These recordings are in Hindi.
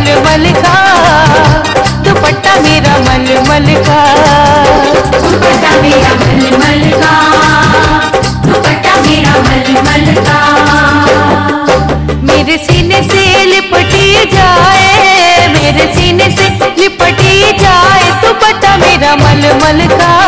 मल का दुपट्टा मेरा का दुपट्टा मेरा मलमल का दुपट्टा मेरा का मेरे सीने से लिपटी जाए मेरे सीने से लिपटी जाए दुपट्टा मेरा मलमल का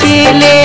चेले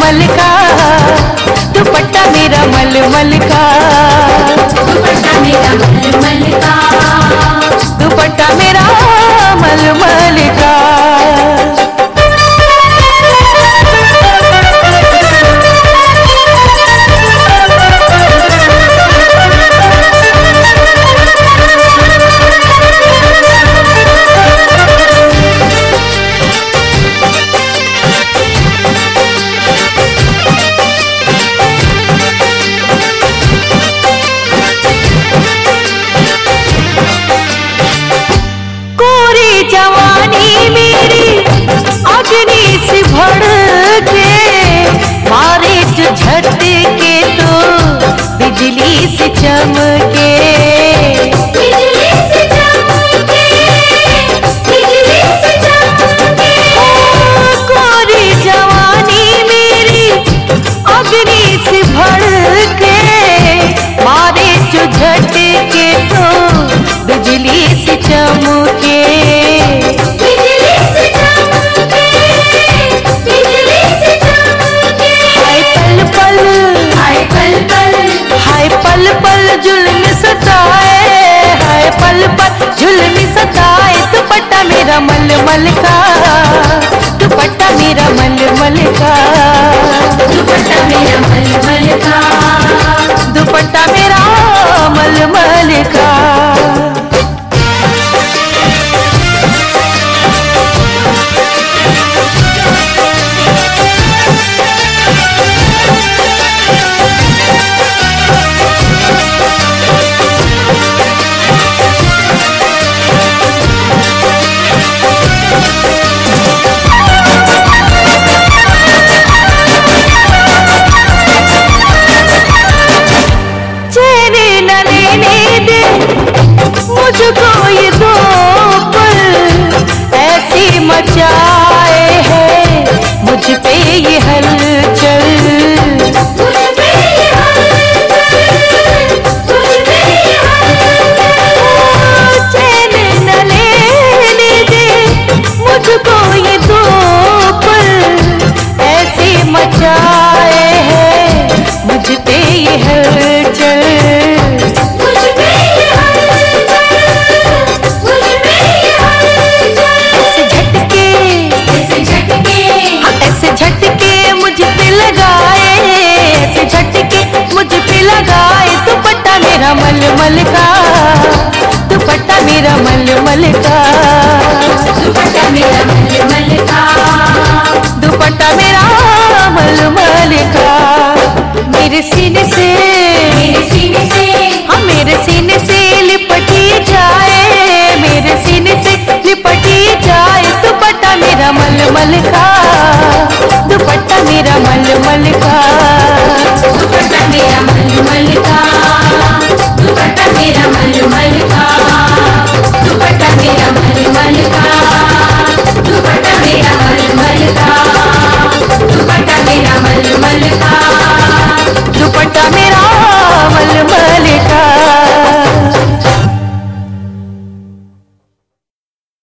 मल दुपट्टा मेरा मल मल दुपट्टा मेरा मल मल दुपट्टा मेरा मल चमक सताए है पल पल झुलमी सताए दुपट्टा मेरा मल मल का, दुपट्टा मेरा मल मल का। दुपट्टा मेरा मल मल మల్లిక. దుపట్ట మీద మల్లి మల్లిక. దుపట్ట మీద మల్లి మల్లిక. దుపట్ట మీద మల్లు మల్లిక. మెరిసినిసే